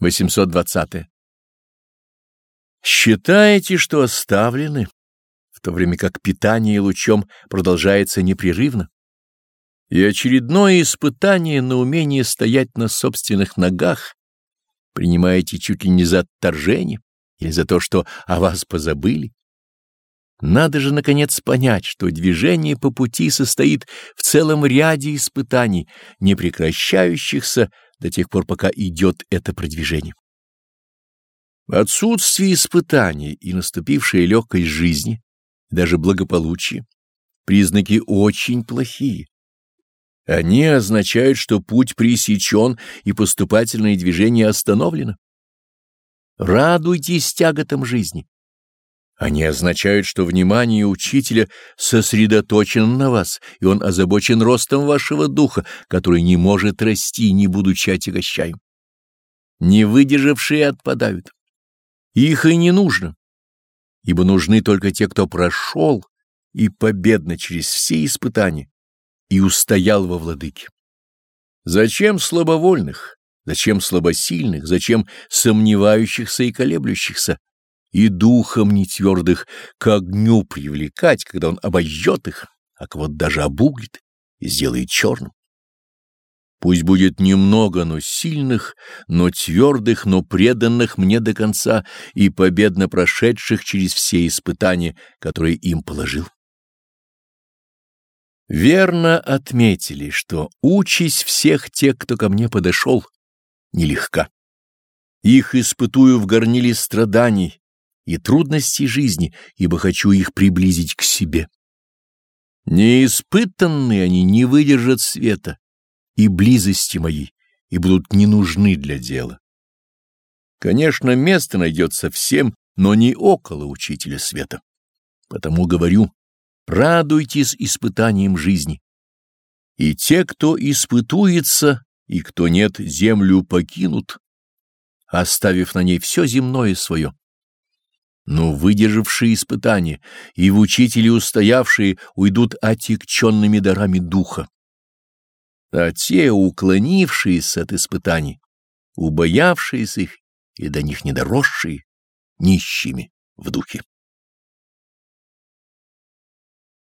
820. Считаете, что оставлены, в то время как питание лучом продолжается непрерывно, и очередное испытание на умение стоять на собственных ногах принимаете чуть ли не за отторжение или за то, что о вас позабыли. Надо же, наконец, понять, что движение по пути состоит в целом ряде испытаний, не прекращающихся до тех пор, пока идет это продвижение. Отсутствие испытаний и наступившая легкость жизни, даже благополучие, признаки очень плохие. Они означают, что путь пресечен и поступательное движение остановлено. Радуйтесь тяготам жизни. Они означают, что внимание учителя сосредоточено на вас, и он озабочен ростом вашего духа, который не может расти, не будучи отягощаем. Не выдержавшие отпадают. Их и не нужно, ибо нужны только те, кто прошел и победно через все испытания и устоял во владыке. Зачем слабовольных? Зачем слабосильных? Зачем сомневающихся и колеблющихся? И духом нетвердых к огню привлекать, когда он обожжет их, а кого даже обуглит и сделает черным. Пусть будет немного, но сильных, но твердых, но преданных мне до конца и победно прошедших через все испытания, которые им положил. Верно отметили, что участь всех тех, кто ко мне подошел, нелегка. Их испытую в горниле страданий, и трудностей жизни, ибо хочу их приблизить к себе. Неиспытанные они не выдержат света и близости моей, и будут не нужны для дела. Конечно, место найдется всем, но не около учителя света. Потому говорю, радуйтесь испытанием жизни. И те, кто испытуется, и кто нет, землю покинут, оставив на ней все земное свое но выдержавшие испытания и в учителе устоявшие уйдут отекченными дарами духа. А те, уклонившиеся от испытаний, убоявшиеся их и до них недоросшие, нищими в духе.